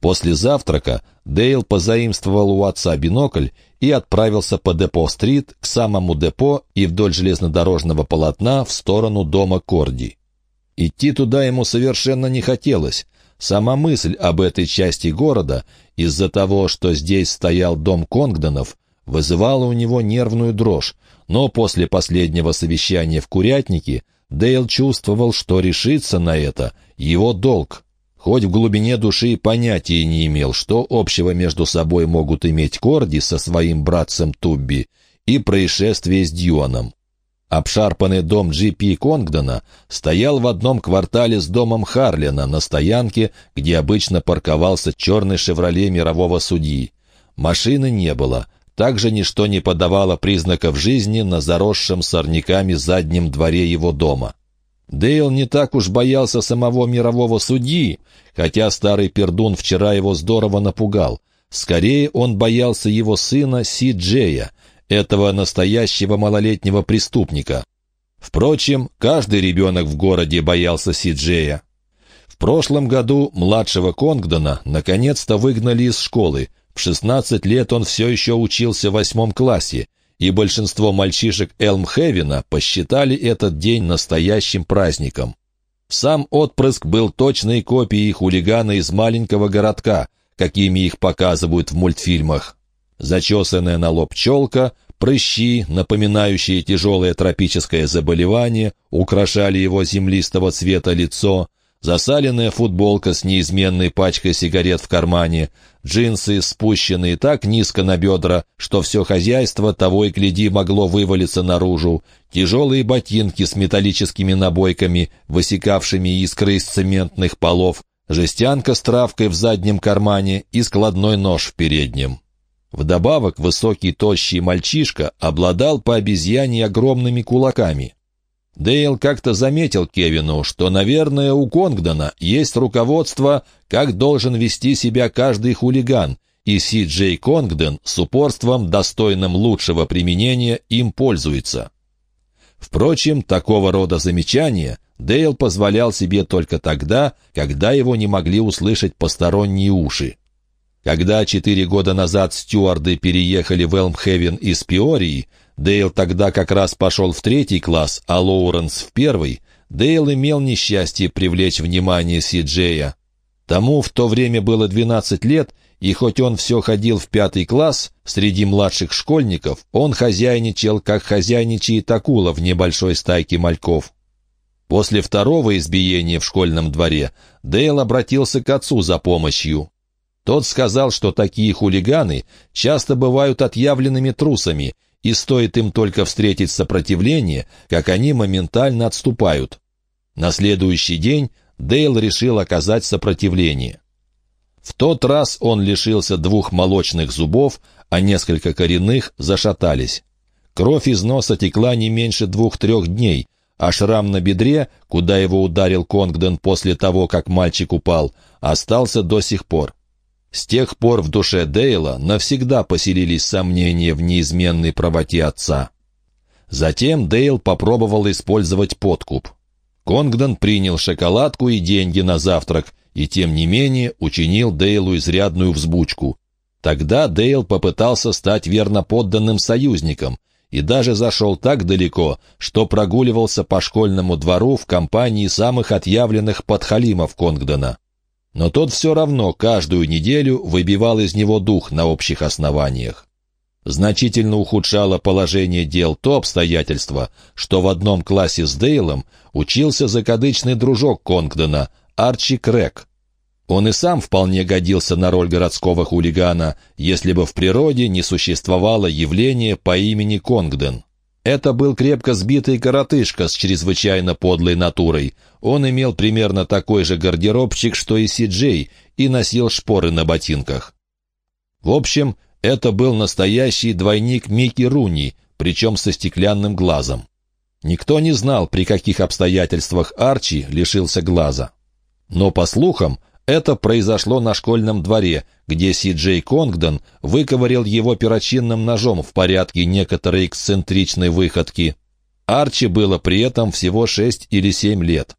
После завтрака Дейл позаимствовал у отца бинокль и отправился по Депо-стрит к самому депо и вдоль железнодорожного полотна в сторону дома Корди. Идти туда ему совершенно не хотелось. Сама мысль об этой части города, из-за того, что здесь стоял дом Конгдонов, вызывала у него нервную дрожь, но после последнего совещания в Курятнике Дейл чувствовал, что решиться на это — его долг. Хоть в глубине души понятия не имел, что общего между собой могут иметь Корди со своим братцем Тубби и происшествие с Дьюаном. Обшарпанный дом Джи Пи Конгдона стоял в одном квартале с домом Харлина на стоянке, где обычно парковался черный «Шевроле» мирового судьи. Машины не было. Также ничто не подавало признаков жизни на заросшем сорняками заднем дворе его дома. Дейл не так уж боялся самого мирового судьи, хотя старый пердун вчера его здорово напугал. Скорее он боялся его сына Си Джея, этого настоящего малолетнего преступника. Впрочем, каждый ребенок в городе боялся Си Джея. В прошлом году младшего Конгдона наконец-то выгнали из школы. В 16 лет он все еще учился в восьмом классе, и большинство мальчишек Элмхевена посчитали этот день настоящим праздником. Сам отпрыск был точной копией хулигана из маленького городка, какими их показывают в мультфильмах. Зачесанная на лоб челка, прыщи, напоминающие тяжелое тропическое заболевание, украшали его землистого цвета лицо — засаленная футболка с неизменной пачкой сигарет в кармане, джинсы, спущенные так низко на бедра, что все хозяйство того и гляди могло вывалиться наружу, тяжелые ботинки с металлическими набойками, высекавшими искры из цементных полов, жестянка с травкой в заднем кармане и складной нож в переднем. Вдобавок высокий тощий мальчишка обладал по обезьяне огромными кулаками. Дейл как-то заметил Кевину, что, наверное, у Конгдона есть руководство, как должен вести себя каждый хулиган, и Си Джей Конгден с упорством, достойным лучшего применения, им пользуется. Впрочем, такого рода замечания Дейл позволял себе только тогда, когда его не могли услышать посторонние уши. Когда четыре года назад стюарды переехали в Элмхевен из Пиории, Дейл тогда как раз пошел в третий класс, а Лоуренс в первый, Дейл имел несчастье привлечь внимание Си-Джея. Тому в то время было 12 лет, и хоть он все ходил в пятый класс, среди младших школьников он хозяйничал, как хозяйничает акула в небольшой стайке мальков. После второго избиения в школьном дворе Дейл обратился к отцу за помощью. Тот сказал, что такие хулиганы часто бывают отъявленными трусами — и стоит им только встретить сопротивление, как они моментально отступают. На следующий день Дейл решил оказать сопротивление. В тот раз он лишился двух молочных зубов, а несколько коренных зашатались. Кровь из носа текла не меньше двух-трех дней, а шрам на бедре, куда его ударил Конгден после того, как мальчик упал, остался до сих пор. С тех пор в душе Дейла навсегда поселились сомнения в неизменной правоте отца. Затем Дейл попробовал использовать подкуп. Конгдон принял шоколадку и деньги на завтрак, и тем не менее учинил Дейлу изрядную взбучку. Тогда Дейл попытался стать верноподданным союзником и даже зашел так далеко, что прогуливался по школьному двору в компании самых отъявленных подхалимов Конгдона. Но тот все равно каждую неделю выбивал из него дух на общих основаниях. Значительно ухудшало положение дел то обстоятельство, что в одном классе с Дейлом учился закадычный дружок Конгдона, Арчи Крэк. Он и сам вполне годился на роль городского хулигана, если бы в природе не существовало явление по имени Конгден. Это был крепко сбитый коротышка с чрезвычайно подлой натурой. Он имел примерно такой же гардеробчик, что и Си-Джей, и носил шпоры на ботинках. В общем, это был настоящий двойник Микки Руни, причем со стеклянным глазом. Никто не знал, при каких обстоятельствах Арчи лишился глаза. Но, по слухам, это произошло на школьном дворе, где Си Джей Конгдон выковырял его перочинным ножом в порядке некоторой эксцентричной выходки. Арчи было при этом всего шесть или семь лет.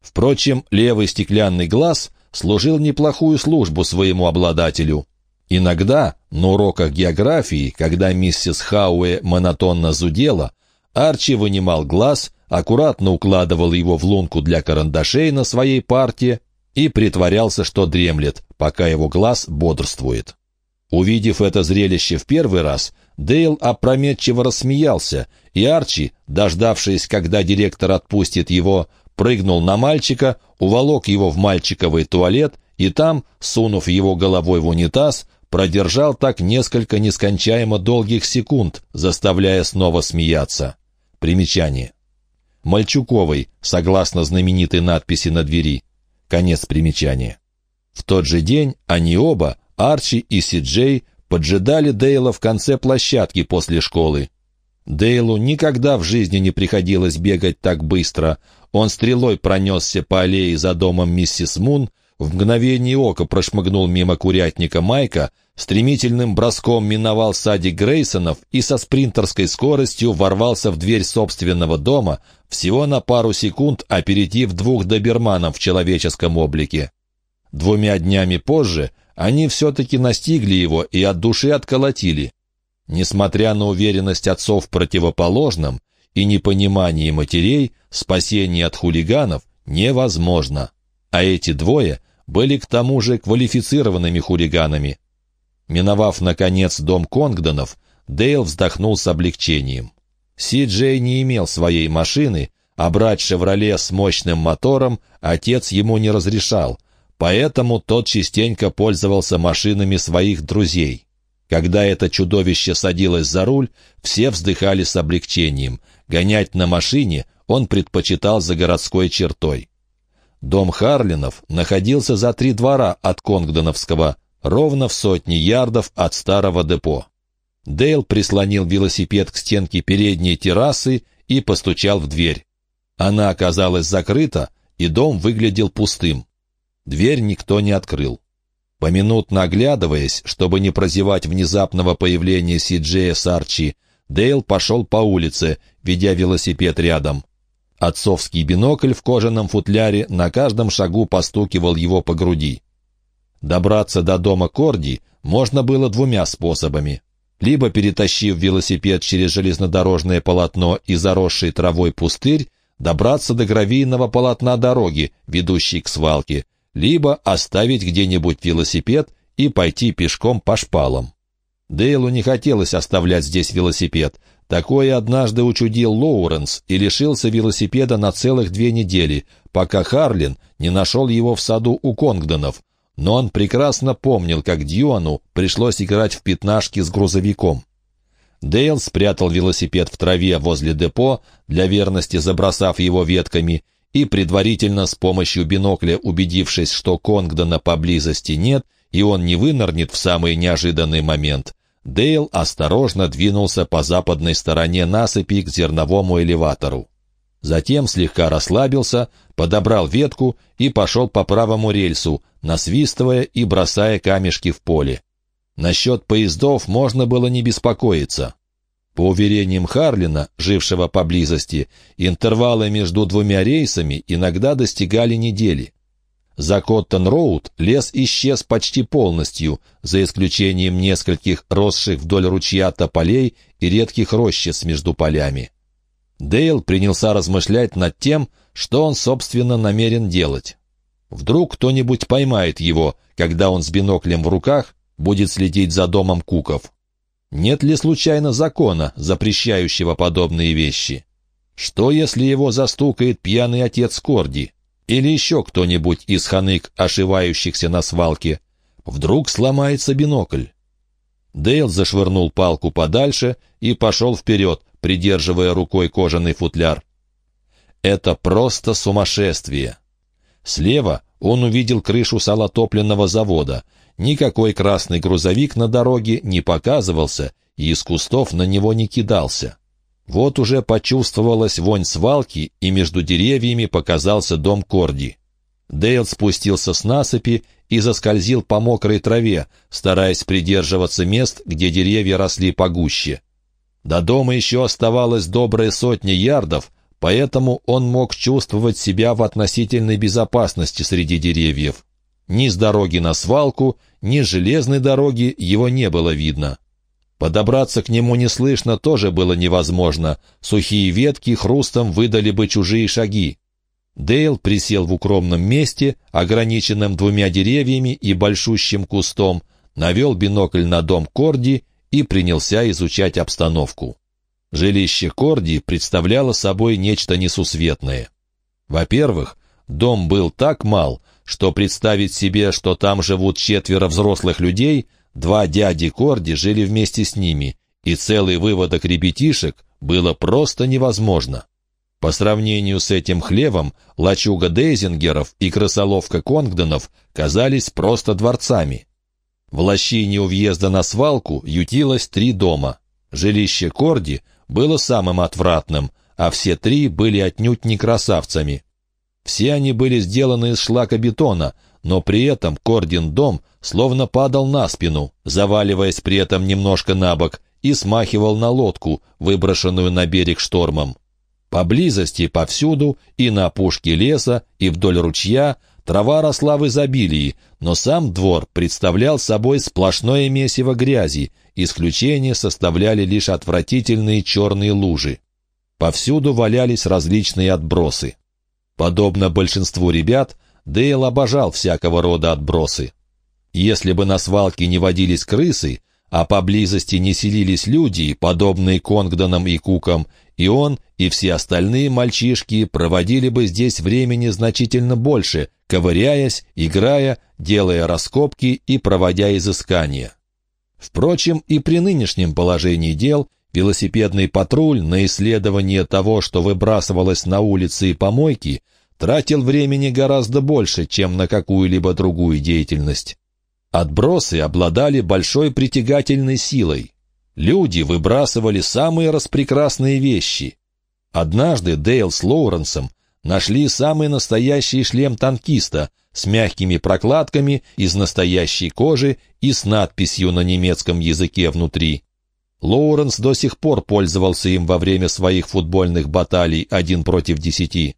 Впрочем, левый стеклянный глаз служил неплохую службу своему обладателю. Иногда на уроках географии, когда миссис Хауэ монотонно зудела, Арчи вынимал глаз, аккуратно укладывал его в лунку для карандашей на своей парте и притворялся, что дремлет, пока его глаз бодрствует. Увидев это зрелище в первый раз, Дейл опрометчиво рассмеялся, и Арчи, дождавшись, когда директор отпустит его, прыгнул на мальчика, уволок его в мальчиковый туалет и там, сунув его головой в унитаз, продержал так несколько нескончаемо долгих секунд, заставляя снова смеяться. Примечание. Мальчуковой, согласно знаменитой надписи на двери. Конец примечания. В тот же день они оба, Арчи и Си-Джей, поджидали Дейла в конце площадки после школы. Дейлу никогда в жизни не приходилось бегать так быстро. Он стрелой пронесся по аллее за домом миссис Мун, в мгновение ока прошмыгнул мимо курятника Майка, стремительным броском миновал садик Грейсонов и со спринтерской скоростью ворвался в дверь собственного дома, всего на пару секунд опередив двух доберманов в человеческом облике. Двумя днями позже они все-таки настигли его и от души отколотили. Несмотря на уверенность отцов в противоположном и непонимание матерей, спасение от хулиганов невозможно. А эти двое были к тому же квалифицированными хулиганами. Миновав, наконец, дом Конгдонов, Дейл вздохнул с облегчением. Си Джей не имел своей машины, а брать «Шевроле» с мощным мотором отец ему не разрешал, поэтому тот частенько пользовался машинами своих друзей. Когда это чудовище садилось за руль, все вздыхали с облегчением. Гонять на машине он предпочитал за городской чертой. Дом Харлинов находился за три двора от Конгдоновского, ровно в сотни ярдов от старого депо. Дейл прислонил велосипед к стенке передней террасы и постучал в дверь. Она оказалась закрыта, и дом выглядел пустым. Дверь никто не открыл. Поминутно оглядываясь, чтобы не прозевать внезапного появления Си-Джея с Арчи, Дейл пошел по улице, ведя велосипед рядом. Отцовский бинокль в кожаном футляре на каждом шагу постукивал его по груди. Добраться до дома Корди можно было двумя способами. Либо перетащив велосипед через железнодорожное полотно и заросший травой пустырь, добраться до гравийного полотна дороги, ведущей к свалке, либо оставить где-нибудь велосипед и пойти пешком по шпалам. Дейлу не хотелось оставлять здесь велосипед. Такое однажды учудил Лоуренс и лишился велосипеда на целых две недели, пока Харлин не нашел его в саду у Конгдонов. Но он прекрасно помнил, как Дьюану пришлось играть в пятнашки с грузовиком. Дейл спрятал велосипед в траве возле депо, для верности забросав его ветками, и, предварительно с помощью бинокля убедившись, что Конгдона поблизости нет, и он не вынырнет в самый неожиданный момент, Дейл осторожно двинулся по западной стороне насыпи к зерновому элеватору. Затем слегка расслабился, подобрал ветку и пошел по правому рельсу, насвистывая и бросая камешки в поле. Насчет поездов можно было не беспокоиться. По уверениям Харлина, жившего поблизости, интервалы между двумя рейсами иногда достигали недели. За Коттон-Роуд лес исчез почти полностью, за исключением нескольких росших вдоль ручья тополей и редких рощиц между полями. Дейл принялся размышлять над тем, что он, собственно, намерен делать. Вдруг кто-нибудь поймает его, когда он с биноклем в руках будет следить за домом Куков. Нет ли случайно закона, запрещающего подобные вещи? Что, если его застукает пьяный отец Корди? Или еще кто-нибудь из ханык, ошивающихся на свалке? Вдруг сломается бинокль? Дейл зашвырнул палку подальше и пошел вперед, придерживая рукой кожаный футляр. Это просто сумасшествие. Слева он увидел крышу салотопленного завода — Никакой красный грузовик на дороге не показывался, и из кустов на него не кидался. Вот уже почувствовалась вонь свалки, и между деревьями показался дом Корди. Дейл спустился с насыпи и заскользил по мокрой траве, стараясь придерживаться мест, где деревья росли погуще. До дома еще оставалось добрая сотня ярдов, поэтому он мог чувствовать себя в относительной безопасности среди деревьев. Ни с дороги на свалку, ни с железной дороги его не было видно. Подобраться к нему неслышно тоже было невозможно. Сухие ветки хрустом выдали бы чужие шаги. Дейл присел в укромном месте, ограниченном двумя деревьями и большущим кустом, навел бинокль на дом Корди и принялся изучать обстановку. Жилище Корди представляло собой нечто несусветное. Во-первых, дом был так мал, что представить себе, что там живут четверо взрослых людей – Два дяди Корди жили вместе с ними, и целый выводок ребятишек было просто невозможно. По сравнению с этим хлевом, лачуга Дейзингеров и крысоловка Конгдонов казались просто дворцами. В лощине у въезда на свалку ютилось три дома. Жилище Корди было самым отвратным, а все три были отнюдь не красавцами. Все они были сделаны из шлакобетона, но при этом Кордин дом словно падал на спину, заваливаясь при этом немножко на бок, и смахивал на лодку, выброшенную на берег штормом. Поблизости, повсюду, и на опушке леса, и вдоль ручья, трава росла в изобилии, но сам двор представлял собой сплошное месиво грязи, исключение составляли лишь отвратительные черные лужи. Повсюду валялись различные отбросы. Подобно большинству ребят, Дейл обожал всякого рода отбросы. Если бы на свалке не водились крысы, а поблизости не селились люди, подобные Конгдонам и Кукам, и он, и все остальные мальчишки проводили бы здесь времени значительно больше, ковыряясь, играя, делая раскопки и проводя изыскания. Впрочем, и при нынешнем положении дел велосипедный патруль на исследование того, что выбрасывалось на улицы и помойки, тратил времени гораздо больше, чем на какую-либо другую деятельность. Отбросы обладали большой притягательной силой. Люди выбрасывали самые распрекрасные вещи. Однажды Дейл с Лоуренсом нашли самый настоящий шлем танкиста с мягкими прокладками из настоящей кожи и с надписью на немецком языке внутри. Лоуренс до сих пор пользовался им во время своих футбольных баталий один против десяти.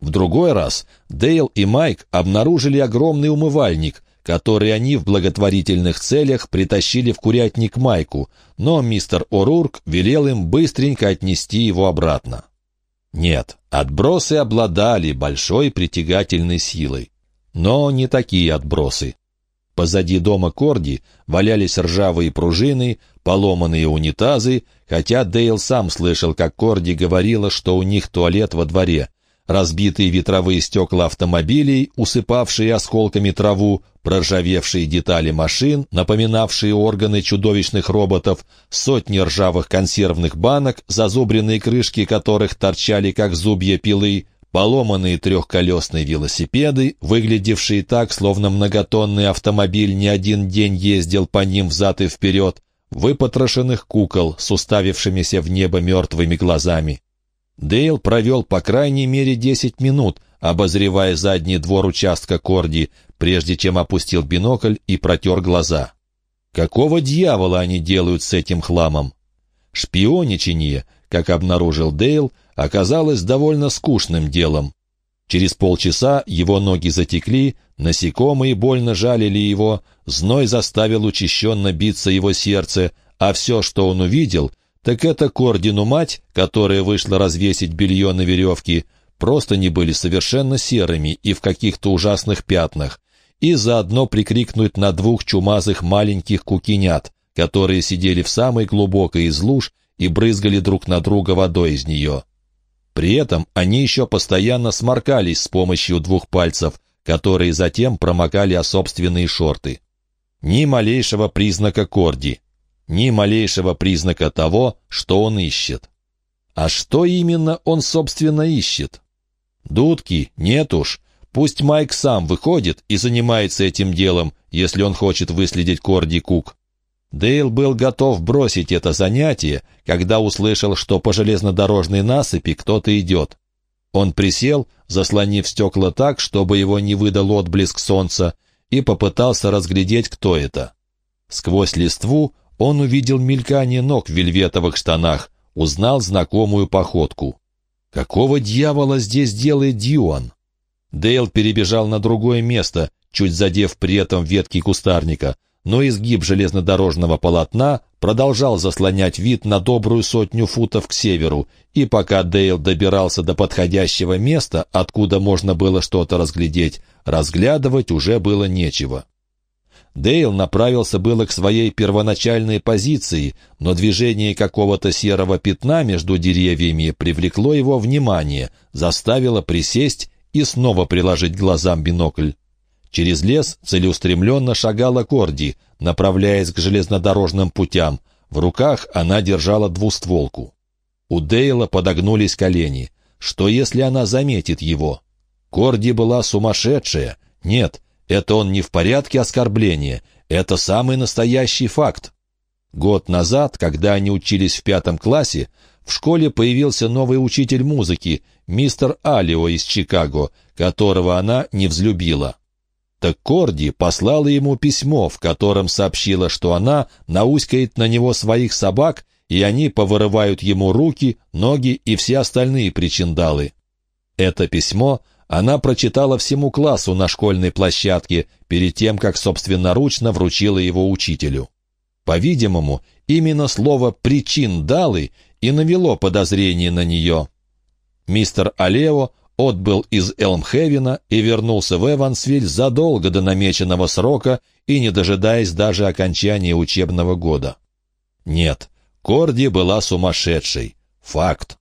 В другой раз Дейл и Майк обнаружили огромный умывальник, который они в благотворительных целях притащили в курятник Майку, но мистер О'Рурк велел им быстренько отнести его обратно. Нет, отбросы обладали большой притягательной силой. Но не такие отбросы. Позади дома Корди валялись ржавые пружины, поломанные унитазы, хотя Дейл сам слышал, как Корди говорила, что у них туалет во дворе, разбитые ветровые стекла автомобилей, усыпавшие осколками траву, проржавевшие детали машин, напоминавшие органы чудовищных роботов, сотни ржавых консервных банок, зазубренные крышки которых торчали, как зубья пилы, поломанные трехколесные велосипеды, выглядевшие так, словно многотонный автомобиль не один день ездил по ним взад и вперед, выпотрошенных кукол с уставившимися в небо мертвыми глазами. Дейл провел по крайней мере десять минут, обозревая задний двор участка Корди, прежде чем опустил бинокль и протер глаза. Какого дьявола они делают с этим хламом? Шпионичание, как обнаружил Дейл, оказалось довольно скучным делом. Через полчаса его ноги затекли, насекомые больно жалили его, зной заставил учащенно биться его сердце, а все, что он увидел, так это Кордину мать, которая вышла развесить белье на веревке, просто не были совершенно серыми и в каких-то ужасных пятнах, и заодно прикрикнуть на двух чумазых маленьких кукинят, которые сидели в самой глубокой из луж и брызгали друг на друга водой из нее. При этом они еще постоянно сморкались с помощью двух пальцев, которые затем промокали о собственные шорты. Ни малейшего признака корди ни малейшего признака того, что он ищет. А что именно он, собственно, ищет? Дудки? Нет уж. Пусть Майк сам выходит и занимается этим делом, если он хочет выследить Корди Кук. Дейл был готов бросить это занятие, когда услышал, что по железнодорожной насыпи кто-то идет. Он присел, заслонив стекла так, чтобы его не выдал отблеск солнца, и попытался разглядеть, кто это. Сквозь листву он увидел мелькание ног в вельветовых штанах, узнал знакомую походку. Какого дьявола здесь делает Дьюан? Дейл перебежал на другое место, чуть задев при этом ветки кустарника, но изгиб железнодорожного полотна продолжал заслонять вид на добрую сотню футов к северу, и пока Дейл добирался до подходящего места, откуда можно было что-то разглядеть, разглядывать уже было нечего. Дейл направился было к своей первоначальной позиции, но движение какого-то серого пятна между деревьями привлекло его внимание, заставило присесть и снова приложить глазам бинокль. Через лес целеустремленно шагала Корди, направляясь к железнодорожным путям. В руках она держала двустволку. У Дейла подогнулись колени. Что, если она заметит его? Корди была сумасшедшая. Нет, это он не в порядке оскорбления. Это самый настоящий факт. Год назад, когда они учились в пятом классе, в школе появился новый учитель музыки, мистер Алио из Чикаго, которого она не взлюбила. Так Корди послала ему письмо, в котором сообщила, что она науськает на него своих собак, и они повырывают ему руки, ноги и все остальные причиндалы. Это письмо она прочитала всему классу на школьной площадке перед тем, как собственноручно вручила его учителю. По-видимому, именно слово «причин-далы» и навело подозрение на нее. Мистер Алео отбыл из Элмхевена и вернулся в Эвансвиль задолго до намеченного срока и не дожидаясь даже окончания учебного года. Нет, Корди была сумасшедшей. Факт.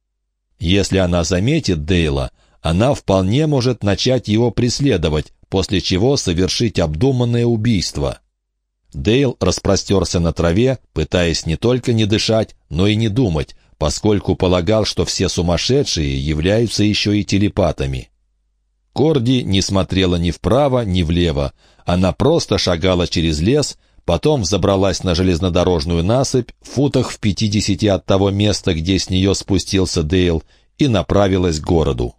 Если она заметит Дейла, она вполне может начать его преследовать, после чего совершить обдуманное убийство. Дейл распростерся на траве, пытаясь не только не дышать, но и не думать, поскольку полагал, что все сумасшедшие являются еще и телепатами. Корди не смотрела ни вправо, ни влево. Она просто шагала через лес, потом взобралась на железнодорожную насыпь, в футах в пятидесяти от того места, где с нее спустился Дейл, и направилась к городу.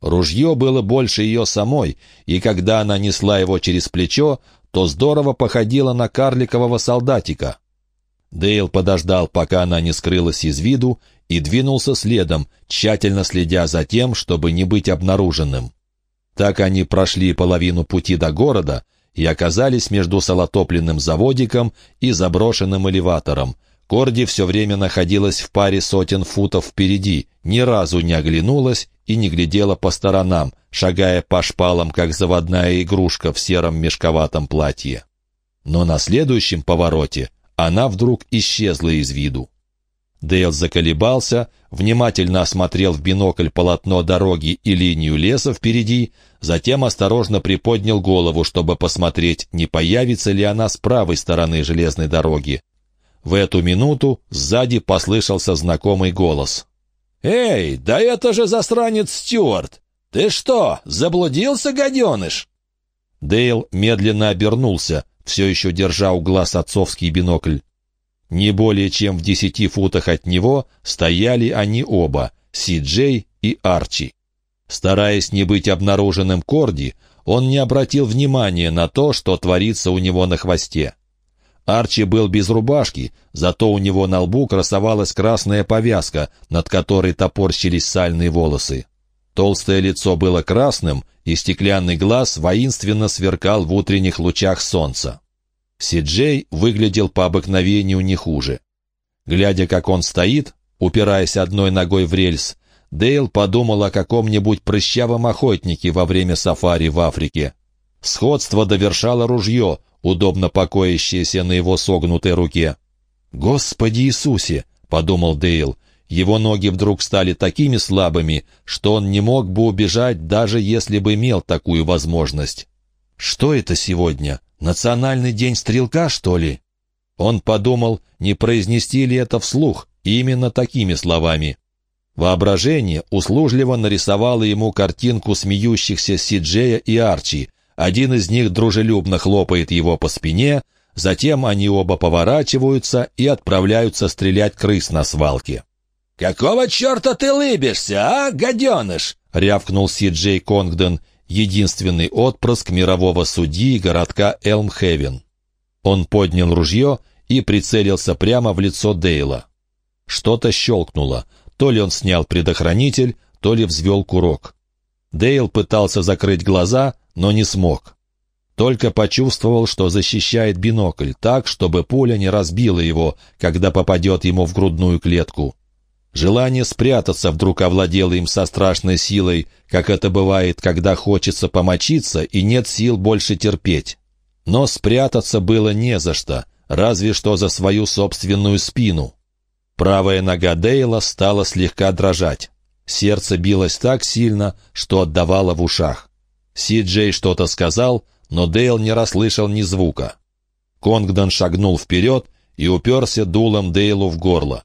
Ружье было больше ее самой, и когда она несла его через плечо, то здорово походило на карликового солдатика. Дейл подождал, пока она не скрылась из виду, и двинулся следом, тщательно следя за тем, чтобы не быть обнаруженным. Так они прошли половину пути до города и оказались между солотопленным заводиком и заброшенным элеватором. Корди все время находилась в паре сотен футов впереди, ни разу не оглянулась и не глядела по сторонам, шагая по шпалам, как заводная игрушка в сером мешковатом платье. Но на следующем повороте она вдруг исчезла из виду. Дейл заколебался, внимательно осмотрел в бинокль полотно дороги и линию леса впереди, затем осторожно приподнял голову, чтобы посмотреть, не появится ли она с правой стороны железной дороги. В эту минуту сзади послышался знакомый голос. «Эй, да это же засранец Стюарт! Ты что, заблудился, гаденыш?» Дейл медленно обернулся, все еще держа у глаз отцовский бинокль. Не более чем в десяти футах от него стояли они оба, Си-Джей и Арчи. Стараясь не быть обнаруженным Корди, он не обратил внимания на то, что творится у него на хвосте. Арчи был без рубашки, зато у него на лбу красовалась красная повязка, над которой топорщились сальные волосы. Толстое лицо было красным, и стеклянный глаз воинственно сверкал в утренних лучах солнца. Сиджей выглядел по обыкновению не хуже. Глядя, как он стоит, упираясь одной ногой в рельс, Дейл подумал о каком-нибудь прыщавом охотнике во время сафари в Африке. Сходство довершало ружье, удобно покоящееся на его согнутой руке. «Господи Иисусе!» — подумал Дейл. Его ноги вдруг стали такими слабыми, что он не мог бы убежать, даже если бы имел такую возможность. «Что это сегодня? Национальный день стрелка, что ли?» Он подумал, не произнести ли это вслух, именно такими словами. Воображение услужливо нарисовало ему картинку смеющихся Сиджея и Арчи, один из них дружелюбно хлопает его по спине, затем они оба поворачиваются и отправляются стрелять крыс на свалке. «Какого черта ты лыбишься, а, гаденыш?» — рявкнул Си Джей Конгден, единственный отпрыск мирового судьи городка Элмхевен. Он поднял ружье и прицелился прямо в лицо Дейла. Что-то щелкнуло. То ли он снял предохранитель, то ли взвел курок. Дейл пытался закрыть глаза, но не смог. только почувствовал, что защищает бинокль так, чтобы пуля не разбила его, когда попадет ему в грудную клетку. Желание спрятаться вдруг овладело им со страшной силой, как это бывает, когда хочется помочиться и нет сил больше терпеть. Но спрятаться было не за что, разве что за свою собственную спину. Правая нога Дейла стала слегка дрожать. Сердце билось так сильно, что отдавало в ушах. Си-Джей что-то сказал, но Дейл не расслышал ни звука. Конгдон шагнул вперед и уперся дулом Дейлу в горло.